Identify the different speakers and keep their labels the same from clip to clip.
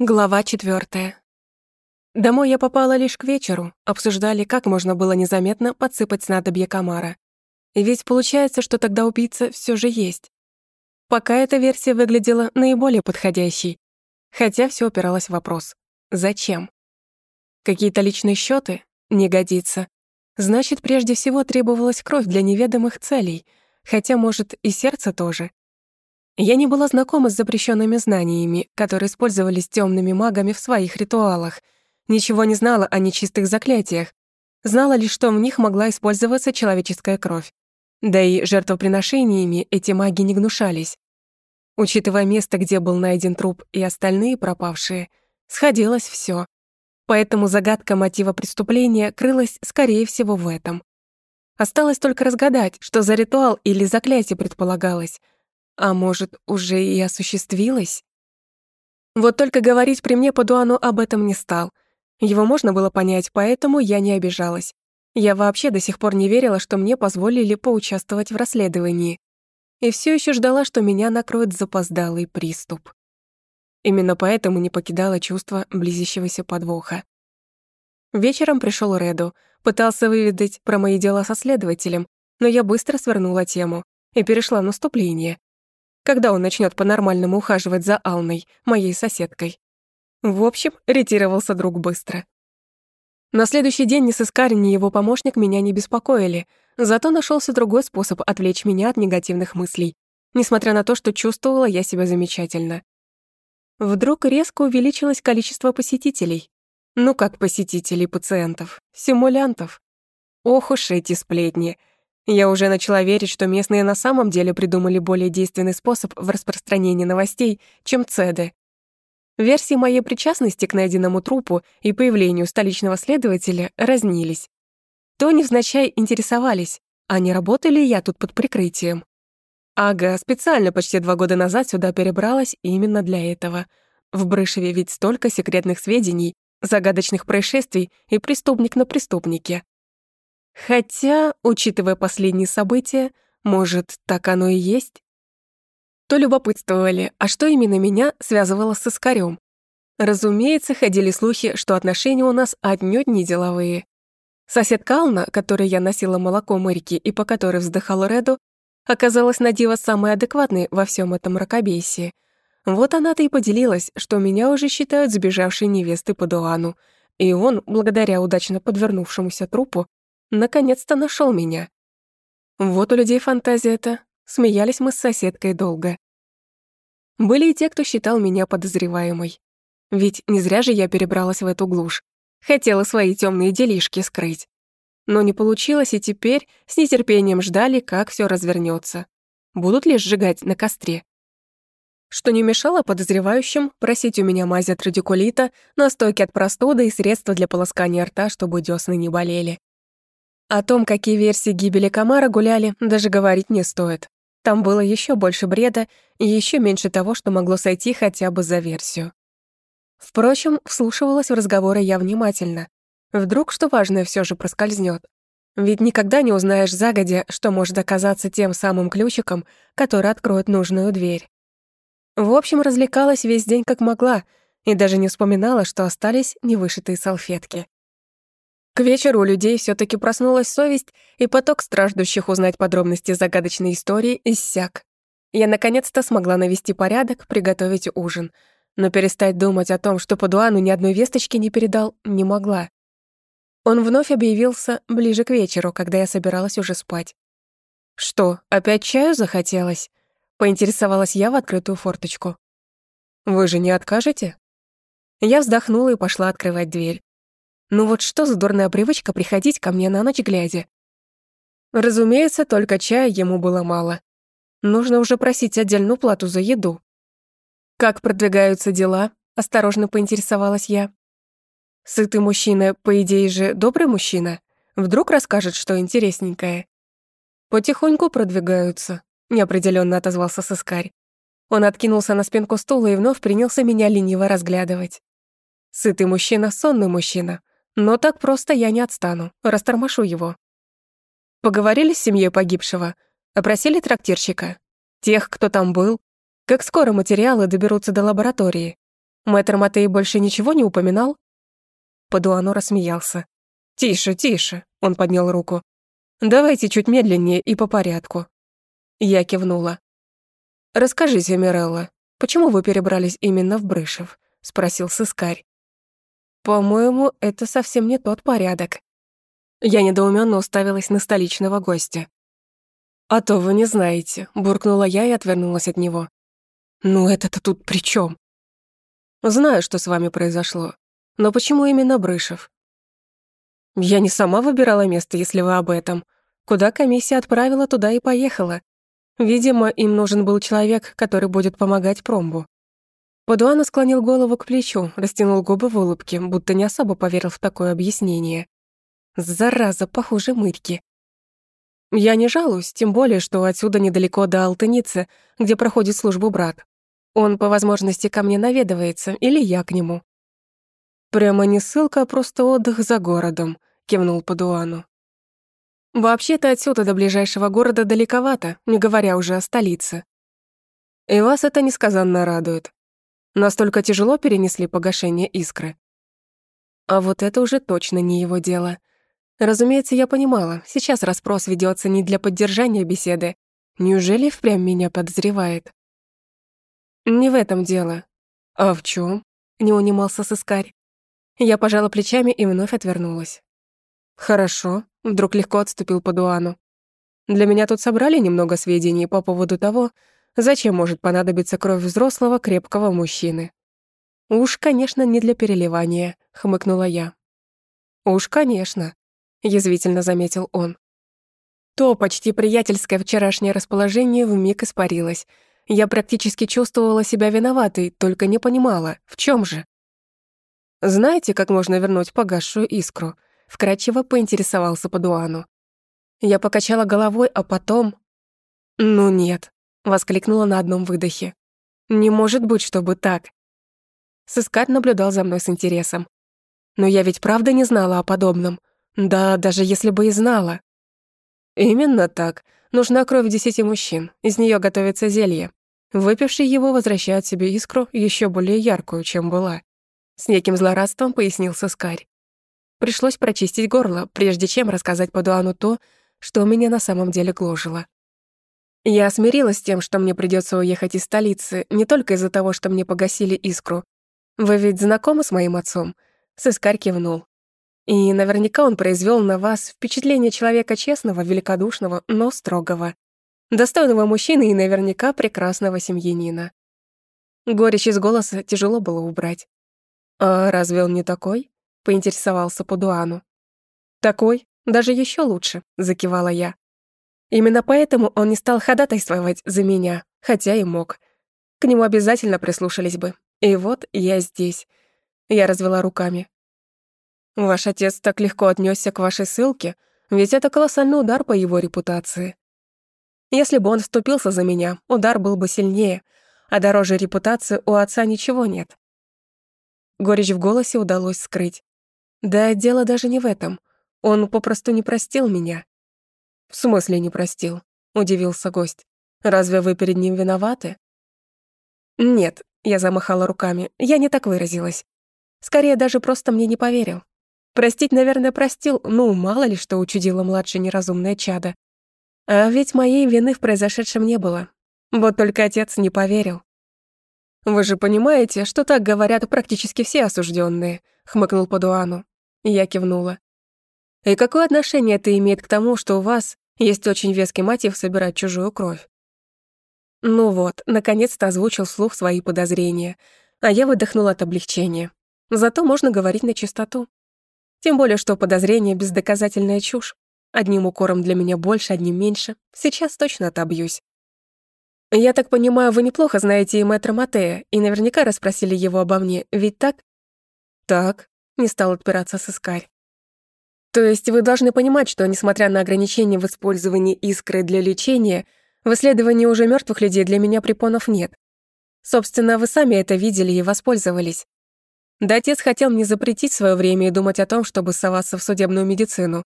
Speaker 1: Глава четвертая. Домой я попала лишь к вечеру, обсуждали, как можно было незаметно подсыпать снадобье комара. Ведь получается, что тогда убийца все же есть. Пока эта версия выглядела наиболее подходящей, хотя все упиралось в вопрос «Зачем?». Какие-то личные счеты Не годится. Значит, прежде всего требовалась кровь для неведомых целей, хотя, может, и сердце тоже. Я не была знакома с запрещенными знаниями, которые использовались темными магами в своих ритуалах. Ничего не знала о нечистых заклятиях. Знала лишь, что в них могла использоваться человеческая кровь. Да и жертвоприношениями эти маги не гнушались. Учитывая место, где был найден труп и остальные пропавшие, сходилось все. Поэтому загадка мотива преступления крылась, скорее всего, в этом. Осталось только разгадать, что за ритуал или заклятие предполагалось — а может, уже и осуществилось? Вот только говорить при мне по Дуану об этом не стал. Его можно было понять, поэтому я не обижалась. Я вообще до сих пор не верила, что мне позволили поучаствовать в расследовании. И все еще ждала, что меня накроет запоздалый приступ. Именно поэтому не покидала чувство близящегося подвоха. Вечером пришел Реду, пытался выведать про мои дела со следователем, но я быстро свернула тему и перешла в наступление когда он начнет по-нормальному ухаживать за Алной, моей соседкой. В общем, ретировался друг быстро. На следующий день ни сыскарь, ни его помощник меня не беспокоили, зато нашелся другой способ отвлечь меня от негативных мыслей, несмотря на то, что чувствовала я себя замечательно. Вдруг резко увеличилось количество посетителей. Ну как посетителей пациентов, симулянтов. Ох уж эти сплетни. Я уже начала верить, что местные на самом деле придумали более действенный способ в распространении новостей, чем цеды. Версии моей причастности к найденному трупу и появлению столичного следователя разнились. То невзначай интересовались, а не работаю ли я тут под прикрытием. Ага, специально почти два года назад сюда перебралась именно для этого. В Брышеве ведь столько секретных сведений, загадочных происшествий и преступник на преступнике. Хотя, учитывая последние события, может, так оно и есть? То любопытствовали, а что именно меня связывало с Искарём? Разумеется, ходили слухи, что отношения у нас отнюдь не деловые. Соседка Ална, которой я носила молоко Мэрики и по которой вздыхал Реду, оказалась на диво самой адекватной во всем этом мракобесии. Вот она-то и поделилась, что меня уже считают сбежавшей невестой по Дуану, и он, благодаря удачно подвернувшемуся трупу, Наконец-то нашел меня. Вот у людей фантазия-то. Смеялись мы с соседкой долго. Были и те, кто считал меня подозреваемой. Ведь не зря же я перебралась в эту глушь. Хотела свои темные делишки скрыть. Но не получилось, и теперь с нетерпением ждали, как все развернется. Будут ли сжигать на костре? Что не мешало подозревающим просить у меня мази от радикулита, настойки от простуды и средства для полоскания рта, чтобы десны не болели. О том, какие версии гибели комара гуляли, даже говорить не стоит. Там было еще больше бреда и еще меньше того, что могло сойти хотя бы за версию. Впрочем, вслушивалась в разговоры я внимательно. Вдруг что важное все же проскользнет. Ведь никогда не узнаешь загодя, что может оказаться тем самым ключиком, который откроет нужную дверь. В общем, развлекалась весь день как могла и даже не вспоминала, что остались невышитые салфетки. К вечеру у людей все таки проснулась совесть, и поток страждущих узнать подробности загадочной истории иссяк. Я наконец-то смогла навести порядок, приготовить ужин, но перестать думать о том, что по Дуану ни одной весточки не передал, не могла. Он вновь объявился ближе к вечеру, когда я собиралась уже спать. «Что, опять чаю захотелось?» — поинтересовалась я в открытую форточку. «Вы же не откажете?» Я вздохнула и пошла открывать дверь. Ну вот что за дурная привычка приходить ко мне на ночь глядя? Разумеется, только чая ему было мало. Нужно уже просить отдельную плату за еду. «Как продвигаются дела?» — осторожно поинтересовалась я. «Сытый мужчина, по идее же, добрый мужчина. Вдруг расскажет, что интересненькое?» «Потихоньку продвигаются», — неопределенно отозвался сыскарь. Он откинулся на спинку стула и вновь принялся меня лениво разглядывать. «Сытый мужчина, сонный мужчина. Но так просто я не отстану, растормошу его. Поговорили с семьей погибшего, опросили трактирщика, тех, кто там был, как скоро материалы доберутся до лаборатории. Мэтр Матей больше ничего не упоминал? Падуано рассмеялся. «Тише, тише», — он поднял руку. «Давайте чуть медленнее и по порядку». Я кивнула. «Расскажите, Мирелла, почему вы перебрались именно в Брышев?» — спросил сыскарь. «По-моему, это совсем не тот порядок». Я недоуменно уставилась на столичного гостя. «А то вы не знаете», — буркнула я и отвернулась от него. «Ну это-то тут при чем? «Знаю, что с вами произошло. Но почему именно Брышев? Я не сама выбирала место, если вы об этом. Куда комиссия отправила, туда и поехала. Видимо, им нужен был человек, который будет помогать промбу. Падуана склонил голову к плечу, растянул губы в улыбке, будто не особо поверил в такое объяснение. Зараза, похуже мырьки. Я не жалуюсь, тем более, что отсюда недалеко до Алтыницы, где проходит службу брат. Он по возможности ко мне наведывается, или я к нему. «Прямо не ссылка, а просто отдых за городом», — кивнул Падуану. «Вообще-то отсюда до ближайшего города далековато, не говоря уже о столице. И вас это несказанно радует. Настолько тяжело перенесли погашение искры. А вот это уже точно не его дело. Разумеется, я понимала, сейчас расспрос ведется не для поддержания беседы. Неужели впрямь меня подозревает? Не в этом дело. А в чем? Не унимался сыскарь. Я пожала плечами и вновь отвернулась. «Хорошо», — вдруг легко отступил по Дуану. «Для меня тут собрали немного сведений по поводу того, зачем может понадобиться кровь взрослого крепкого мужчины». «Уж, конечно, не для переливания», — хмыкнула я. «Уж, конечно», — язвительно заметил он. То почти приятельское вчерашнее расположение вмиг испарилось. Я практически чувствовала себя виноватой, только не понимала, в чем же. «Знаете, как можно вернуть погасшую искру?» Вкратчиво поинтересовался Падуану. Я покачала головой, а потом... «Ну нет», — воскликнула на одном выдохе. «Не может быть, чтобы так». Сыскарь наблюдал за мной с интересом. Но я ведь правда не знала о подобном. Да, даже если бы и знала. Именно так. Нужна кровь десяти мужчин. Из нее готовится зелье. Выпивший его возвращает себе искру еще более яркую, чем была. С неким злорадством пояснил Соскарь. Пришлось прочистить горло, прежде чем рассказать Падуану то, что меня на самом деле гложило. Я смирилась с тем, что мне придется уехать из столицы, не только из-за того, что мне погасили искру. Вы ведь знакомы с моим отцом? Сыскарь кивнул. И наверняка он произвел на вас впечатление человека честного, великодушного, но строгого. Достойного мужчины и наверняка прекрасного семьянина. Горечь из голоса тяжело было убрать. «А разве он не такой?» — поинтересовался Падуану. «Такой? Даже еще лучше», — закивала я. Именно поэтому он не стал ходатайствовать за меня, хотя и мог. К нему обязательно прислушались бы. И вот я здесь. Я развела руками. Ваш отец так легко отнесся к вашей ссылке, ведь это колоссальный удар по его репутации. Если бы он вступился за меня, удар был бы сильнее, а дороже репутации у отца ничего нет. Горечь в голосе удалось скрыть. Да дело даже не в этом. Он попросту не простил меня. В смысле не простил? Удивился гость. Разве вы перед ним виноваты? Нет, я замахала руками. Я не так выразилась. Скорее, даже просто мне не поверил. Простить, наверное, простил, ну, мало ли что учудило младшее неразумное чадо. А ведь моей вины в произошедшем не было. Вот только отец не поверил. «Вы же понимаете, что так говорят практически все осужденные, хмыкнул Падуану. Я кивнула. «И какое отношение это имеет к тому, что у вас есть очень веский мотив собирать чужую кровь?» Ну вот, наконец-то озвучил вслух свои подозрения, а я выдохнула от облегчения. Зато можно говорить на чистоту. Тем более, что подозрение — бездоказательная чушь. Одним укором для меня больше, одним меньше. Сейчас точно отобьюсь. «Я так понимаю, вы неплохо знаете и мэтра Матея, и наверняка расспросили его обо мне, ведь так?» «Так», — не стал отпираться сыскарь. «То есть вы должны понимать, что, несмотря на ограничения в использовании искры для лечения, в исследовании уже мертвых людей для меня препонов нет. Собственно, вы сами это видели и воспользовались. Да отец хотел мне запретить свое время и думать о том, чтобы соваться в судебную медицину.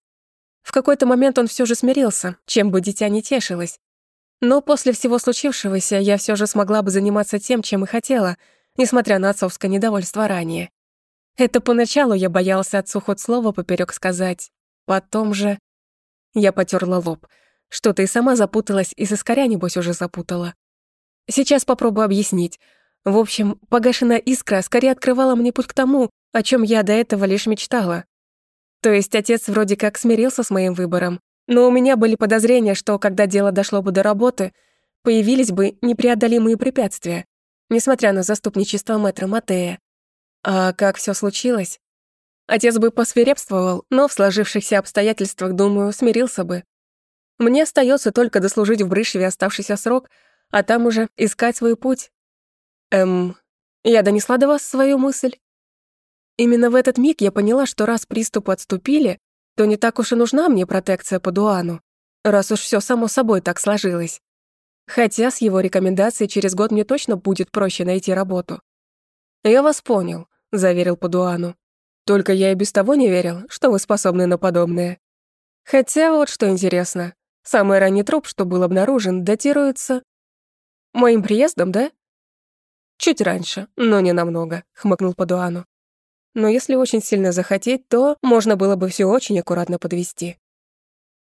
Speaker 1: В какой-то момент он все же смирился, чем бы дитя не тешилось. Но после всего случившегося я все же смогла бы заниматься тем, чем и хотела, несмотря на отцовское недовольство ранее. Это поначалу я боялся отцу хоть слово поперек сказать. Потом же... Я потерла лоб. Что-то и сама запуталась, и соскоря, небось, уже запутала. Сейчас попробую объяснить. В общем, погашенная искра скорее открывала мне путь к тому, о чем я до этого лишь мечтала. То есть отец вроде как смирился с моим выбором, но у меня были подозрения, что когда дело дошло бы до работы, появились бы непреодолимые препятствия, несмотря на заступничество мэтра Матея. А как все случилось? Отец бы посвирепствовал, но в сложившихся обстоятельствах, думаю, смирился бы. Мне остается только дослужить в Брышеве оставшийся срок, а там уже искать свой путь. Эм, я донесла до вас свою мысль? Именно в этот миг я поняла, что раз приступы отступили, то не так уж и нужна мне протекция по Дуану, раз уж все само собой так сложилось. Хотя с его рекомендацией через год мне точно будет проще найти работу. «Я вас понял», — заверил Падуану. «Только я и без того не верил, что вы способны на подобное. Хотя вот что интересно, самый ранний труп, что был обнаружен, датируется... Моим приездом, да?» «Чуть раньше, но не намного», — хмыкнул Падуану. «Но если очень сильно захотеть, то можно было бы все очень аккуратно подвести.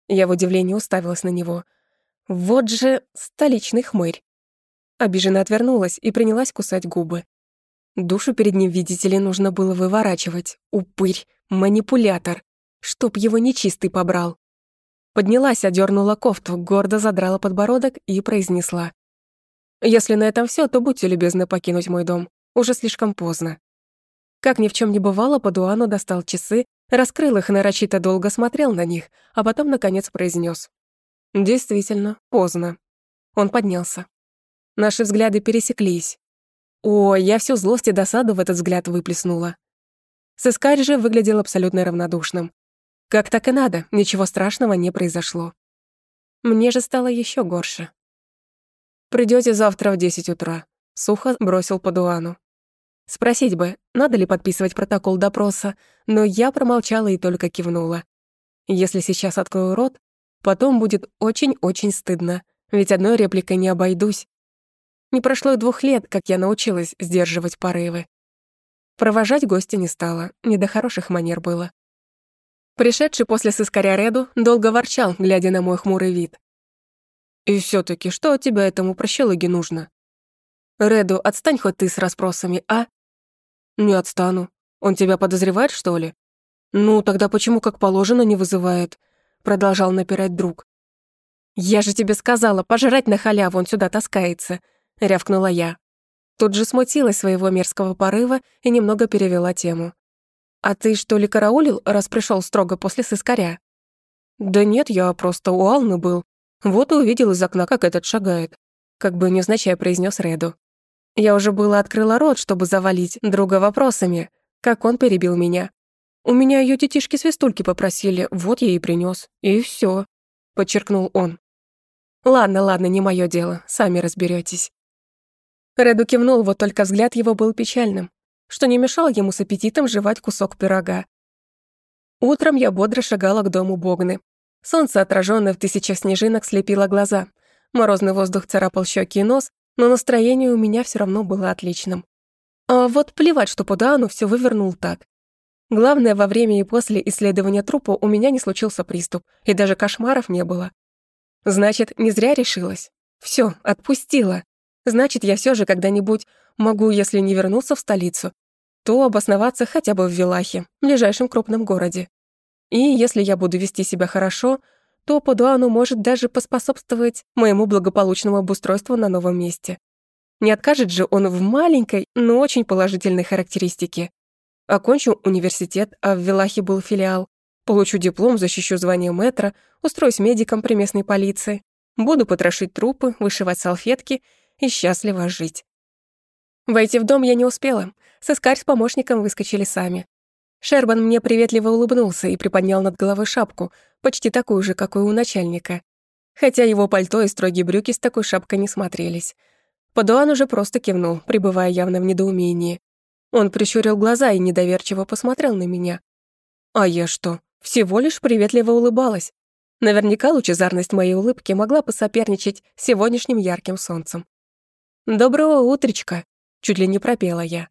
Speaker 1: Я в удивлении уставилась на него — вот же столичный хмырь. Обиженно отвернулась и принялась кусать губы. Душу перед ним, видите ли, нужно было выворачивать. Упырь, манипулятор. Чтоб его нечистый побрал. Поднялась, одернула кофту, гордо задрала подбородок и произнесла. «Если на этом все, то будьте любезны покинуть мой дом. Уже слишком поздно». Как ни в чем не бывало, Падуану достал часы, раскрыл их, нарочито долго смотрел на них, а потом, наконец, произнес: Действительно, поздно. Он поднялся. Наши взгляды пересеклись. О, я всю злость и досаду в этот взгляд выплеснула. Сыскарь же выглядел абсолютно равнодушным. Как так и надо, ничего страшного не произошло. Мне же стало еще горше. Придете завтра в десять утра», — сухо бросил по дуану. Спросить бы, надо ли подписывать протокол допроса, но я промолчала и только кивнула. Если сейчас открою рот, Потом будет очень-очень стыдно, ведь одной репликой не обойдусь. Не прошло и двух лет, как я научилась сдерживать порывы. Провожать гостя не стала, не до хороших манер было. Пришедший после сыскаря Реду долго ворчал, глядя на мой хмурый вид. «И все таки что от тебя этому прощелыге нужно?» «Реду, отстань хоть ты с расспросами, а?» «Не отстану. Он тебя подозревает, что ли?» «Ну, тогда почему, как положено, не вызывает? продолжал напирать друг. «Я же тебе сказала, пожрать на халяву он сюда таскается», — рявкнула я. Тут же смутилась своего мерзкого порыва и немного перевела тему. «А ты что ли караулил, раз пришел строго после сыскаря?» «Да нет, я просто у Алны был. Вот и увидел из окна, как этот шагает», — как бы невзначай произнес Реду. Я уже было открыла рот, чтобы завалить друга вопросами, как он перебил меня. У меня ее детишки-свистульки попросили, вот я и принес. И все, подчеркнул он. Ладно, ладно, не мое дело, сами разберетесь. Реду кивнул, вот только взгляд его был печальным, что не мешало ему с аппетитом жевать кусок пирога. Утром я бодро шагала к дому Богны. Солнце, отраженное в тысячах снежинок, слепило глаза. Морозный воздух царапал щеки и нос, но настроение у меня все равно было отличным. А вот плевать, что Пудану все вывернул так. Главное, во время и после исследования трупа у меня не случился приступ, и даже кошмаров не было. Значит, не зря решилась. Все, отпустила. Значит, я все же когда-нибудь могу, если не вернуться в столицу, то обосноваться хотя бы в Вилахе, ближайшем крупном городе. И если я буду вести себя хорошо, то Падуану может даже поспособствовать моему благополучному обустройству на новом месте. Не откажет же он в маленькой, но очень положительной характеристике. Окончу университет, а в Вилахе был филиал. Получу диплом, защищу звание мэтра, устроюсь медиком при местной полиции. Буду потрошить трупы, вышивать салфетки и счастливо жить. Войти в дом я не успела. Сыскарь с помощником выскочили сами. Шербан мне приветливо улыбнулся и приподнял над головой шапку, почти такую же, какой у начальника. Хотя его пальто и строгие брюки с такой шапкой не смотрелись. Падуан уже просто кивнул, пребывая явно в недоумении. Он прищурил глаза и недоверчиво посмотрел на меня. А я что, всего лишь приветливо улыбалась. Наверняка лучезарность моей улыбки могла посоперничать с сегодняшним ярким солнцем. «Доброго утречка!» чуть ли не пропела я.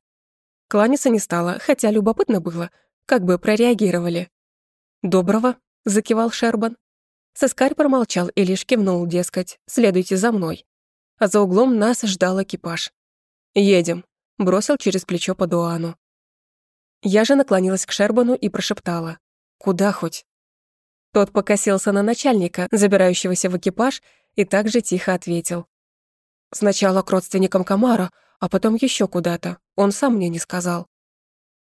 Speaker 1: Кланяться не стала, хотя любопытно было, как бы прореагировали. «Доброго», — закивал Шербан. Соскарь промолчал и лишь кивнул, дескать, «следуйте за мной». А за углом нас ждал экипаж. «Едем», — бросил через плечо по Дуану. Я же наклонилась к Шербану и прошептала. «Куда хоть?» Тот покосился на начальника, забирающегося в экипаж, и также тихо ответил. «Сначала к родственникам Камара, а потом еще куда-то. Он сам мне не сказал».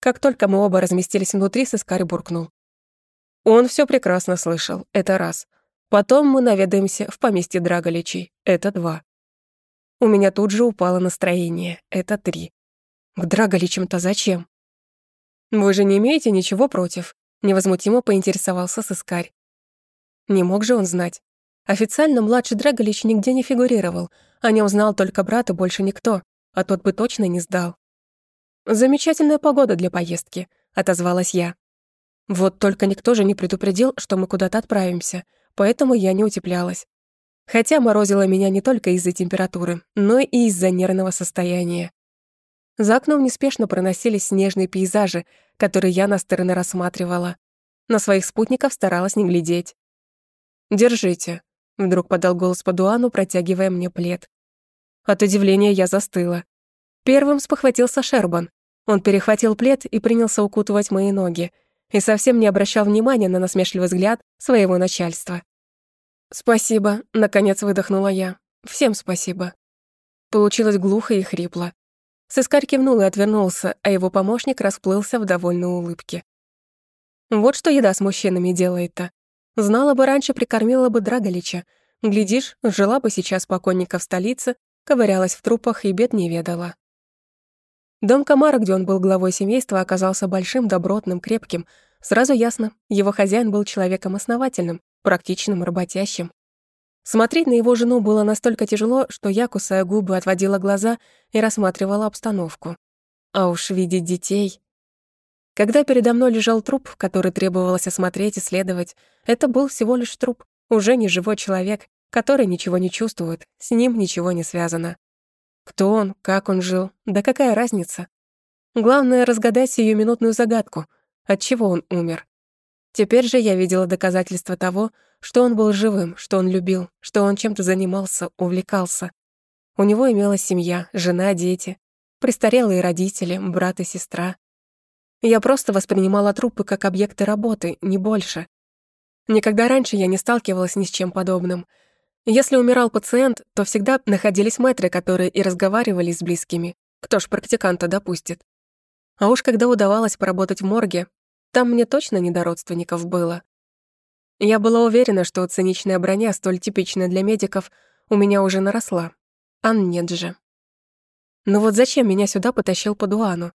Speaker 1: Как только мы оба разместились внутри, Сыскарь буркнул. Он все прекрасно слышал, это раз. Потом мы наведаемся в поместье Драголичей, это два. У меня тут же упало настроение, это три. К Драголичам-то зачем? Вы же не имеете ничего против? Невозмутимо поинтересовался сыскарь. Не мог же он знать. Официально младший Драголич нигде не фигурировал, о нем знал только брат и больше никто, а тот бы точно не сдал. «Замечательная погода для поездки», — отозвалась я. Вот только никто же не предупредил, что мы куда-то отправимся, поэтому я не утеплялась. Хотя морозило меня не только из-за температуры, но и из-за нервного состояния. За окном неспешно проносились снежные пейзажи, которые я на стороны рассматривала. На своих спутников старалась не глядеть. «Держите», — вдруг подал голос по Дуану, протягивая мне плед. От удивления я застыла. Первым спохватился Шербан. Он перехватил плед и принялся укутывать мои ноги, и совсем не обращал внимания на насмешливый взгляд своего начальства. «Спасибо», — наконец выдохнула я. «Всем спасибо». Получилось глухо и хрипло. Сыскарь кивнул и отвернулся, а его помощник расплылся в довольной улыбке. Вот что еда с мужчинами делает-то. Знала бы раньше, прикормила бы Драголича. Глядишь, жила бы сейчас покойника в столице, ковырялась в трупах и бед не ведала. Дом Камара, где он был главой семейства, оказался большим, добротным, крепким. Сразу ясно, его хозяин был человеком основательным, практичным, работящим. Смотреть на его жену было настолько тяжело, что я, кусая губы, отводила глаза и рассматривала обстановку. А уж видеть детей... Когда передо мной лежал труп, который требовалось осмотреть, и исследовать, это был всего лишь труп, уже не живой человек, который ничего не чувствует, с ним ничего не связано. Кто он, как он жил, да какая разница? Главное — разгадать сиюминутную загадку, от чего он умер. Теперь же я видела доказательства того, что он был живым, что он любил, что он чем-то занимался, увлекался. У него имелась семья, жена, дети, престарелые родители, брат и сестра. Я просто воспринимала трупы как объекты работы, не больше. Никогда раньше я не сталкивалась ни с чем подобным — если умирал пациент, то всегда находились мэтры, которые и разговаривали с близкими. Кто ж практиканта допустит? А уж когда удавалось поработать в морге, там мне точно не до родственников было. Я была уверена, что циничная броня, столь типичная для медиков, у меня уже наросла. А нет же. Но вот зачем меня сюда потащил по дуану?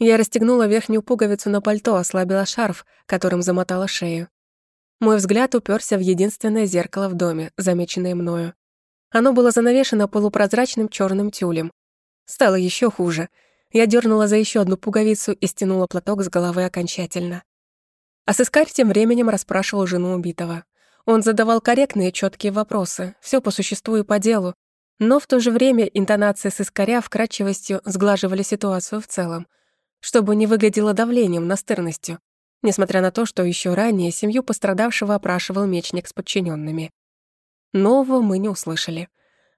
Speaker 1: Я расстегнула верхнюю пуговицу на пальто, ослабила шарф, которым замотала шею. Мой взгляд уперся в единственное зеркало в доме, замеченное мною. Оно было занавешено полупрозрачным черным тюлем. Стало еще хуже. Я дернула за еще одну пуговицу и стянула платок с головы окончательно. А сыскарь тем временем расспрашивал жену убитого. Он задавал корректные, четкие вопросы, все по существу и по делу, но в то же время интонации сыскаря вкрадчивостью сглаживали ситуацию в целом, чтобы не выглядело давлением, настырностью несмотря на то, что еще ранее семью пострадавшего опрашивал мечник с подчиненными. Нового мы не услышали.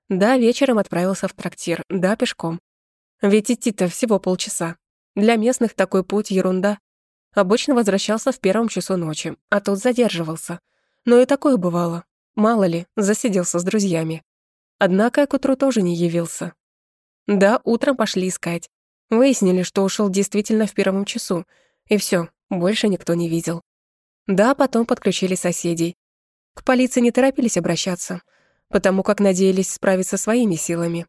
Speaker 1: Да, вечером отправился в трактир, да, пешком. Ведь идти-то всего полчаса. Для местных такой путь — ерунда. Обычно возвращался в первом часу ночи, а тут задерживался. Но и такое бывало. Мало ли, засиделся с друзьями. Однако к утру тоже не явился. Да, утром пошли искать. Выяснили, что ушел действительно в первом часу. И все, больше никто не видел. Да, потом подключили соседей. К полиции не торопились обращаться, потому как надеялись справиться своими силами.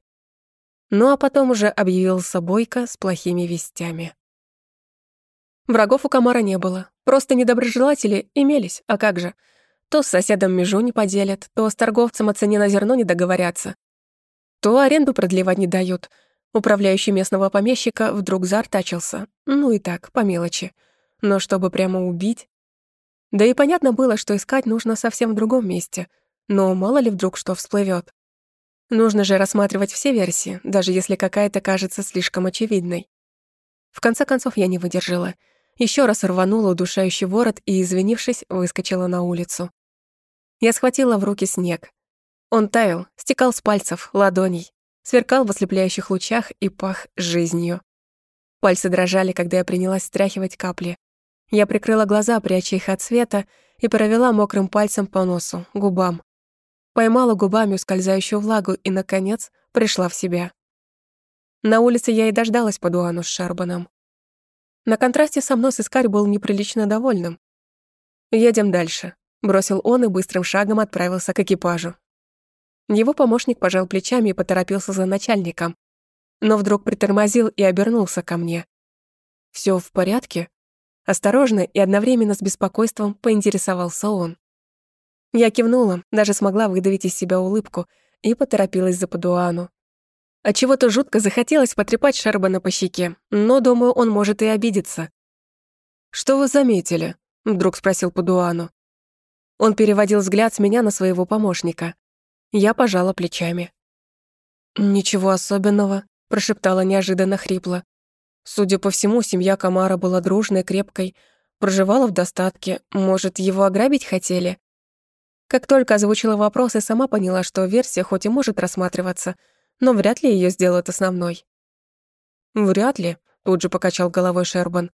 Speaker 1: Ну а потом уже объявился Бойко с плохими вестями. Врагов у комара не было, просто недоброжелатели имелись, а как же. То с соседом межу не поделят, то с торговцем о цене на зерно не договорятся, то аренду продлевать не дают. Управляющий местного помещика вдруг заортачился. Ну и так, по мелочи. Но чтобы прямо убить... Да и понятно было, что искать нужно совсем в другом месте. Но мало ли вдруг что всплывет. Нужно же рассматривать все версии, даже если какая-то кажется слишком очевидной. В конце концов я не выдержала. Еще раз рванула удушающий ворот и, извинившись, выскочила на улицу. Я схватила в руки снег. Он таял, стекал с пальцев, ладоней, сверкал в ослепляющих лучах и пах жизнью. Пальцы дрожали, когда я принялась стряхивать капли. Я прикрыла глаза, пряча их от света, и провела мокрым пальцем по носу, губам. Поймала губами ускользающую влагу и, наконец, пришла в себя. На улице я и дождалась по Дуану с Шарбаном. На контрасте со мной Сыскарь был неприлично довольным. «Едем дальше», — бросил он и быстрым шагом отправился к экипажу. Его помощник пожал плечами и поторопился за начальником, но вдруг притормозил и обернулся ко мне. «Всё в порядке?» Осторожно и одновременно с беспокойством поинтересовался он. Я кивнула, даже смогла выдавить из себя улыбку и поторопилась за Падуану. А чего-то жутко захотелось потрепать Шербана по щеке, но, думаю, он может и обидеться. «Что вы заметили?» — вдруг спросил Падуану. Он переводил взгляд с меня на своего помощника. Я пожала плечами. «Ничего особенного», — прошептала неожиданно хрипло. Судя по всему, семья Камара была дружной, крепкой, проживала в достатке. Может, его ограбить хотели? Как только озвучила вопрос и сама поняла, что версия хоть и может рассматриваться, но вряд ли ее сделают основной. «Вряд ли», — тут же покачал головой Шербан.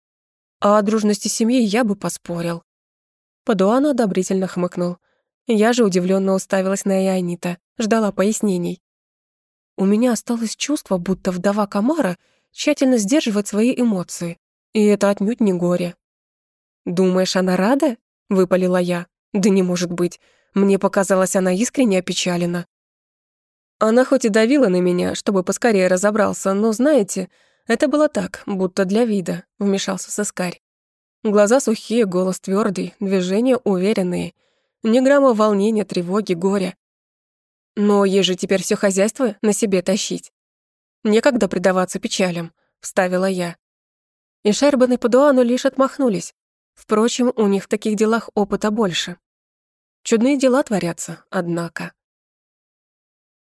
Speaker 1: «А о дружности семьи я бы поспорил». Падуан одобрительно хмыкнул. Я же удивленно уставилась на Ионита, ждала пояснений. У меня осталось чувство, будто вдова Камара тщательно сдерживает свои эмоции, и это отнюдь не горе. «Думаешь, она рада?» — выпалила я. «Да не может быть. Мне показалось, она искренне опечалена. Она хоть и давила на меня, чтобы поскорее разобрался, но, знаете, это было так, будто для вида, вмешался Соскарь. Глаза сухие, голос твердый, движения уверенные. Ни грамма волнения, тревоги, горя. Но ей же теперь все хозяйство на себе тащить. Некогда предаваться печалям, вставила я. И Шербан и Падуану лишь отмахнулись. Впрочем, у них в таких делах опыта больше. Чудные дела творятся, однако.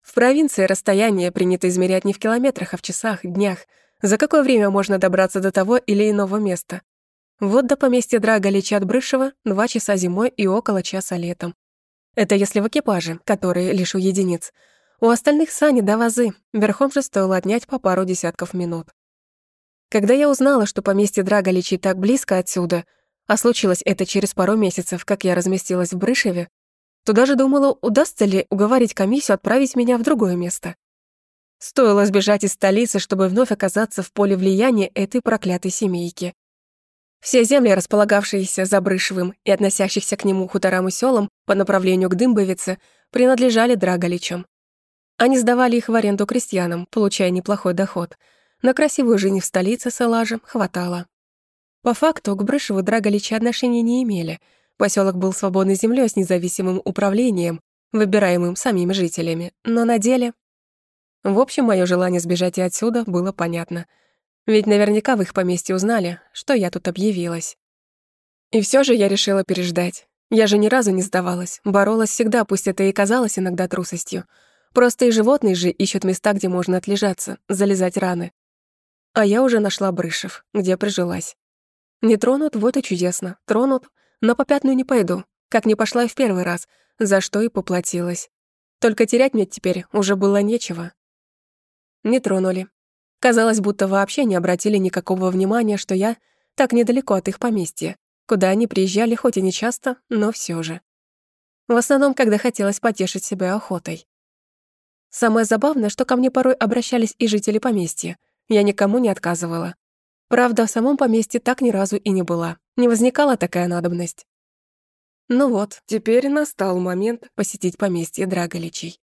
Speaker 1: В провинции расстояние принято измерять не в километрах, а в часах, днях. За какое время можно добраться до того или иного места? Вот до поместья Драга от Брышева два часа зимой и около часа летом. Это если в экипаже, который лишь у единиц. У остальных сани до вазы, верхом же стоило отнять по пару десятков минут. Когда я узнала, что поместье Драга так близко отсюда, а случилось это через пару месяцев, как я разместилась в Брышеве, то даже думала, удастся ли уговорить комиссию отправить меня в другое место. Стоило сбежать из столицы, чтобы вновь оказаться в поле влияния этой проклятой семейки. Все земли, располагавшиеся за Брышевым и относящихся к нему хуторам и селам по направлению к Дымбовице, принадлежали Драголичам. Они сдавали их в аренду крестьянам, получая неплохой доход. На красивую жизнь в столице с Элажем хватало. По факту к Брышеву Драголичи отношения не имели. Поселок был свободной землей с независимым управлением, выбираемым самими жителями, но на деле... В общем, мое желание сбежать и отсюда было понятно. Ведь наверняка в их поместье узнали, что я тут объявилась. И все же я решила переждать. Я же ни разу не сдавалась, боролась всегда, пусть это и казалось иногда трусостью. Просто и животные же ищут места, где можно отлежаться, залезать раны. А я уже нашла Брышев, где прижилась. Не тронут, вот и чудесно. Тронут, но по пятную не пойду, как не пошла и в первый раз, за что и поплатилась. Только терять мне теперь уже было нечего. Не тронули. Казалось, будто вообще не обратили никакого внимания, что я так недалеко от их поместья, куда они приезжали хоть и не часто, но все же. В основном, когда хотелось потешить себя охотой. Самое забавное, что ко мне порой обращались и жители поместья. Я никому не отказывала. Правда, в самом поместье так ни разу и не была. Не возникала такая надобность. Ну вот, теперь настал момент посетить поместье Драголичей.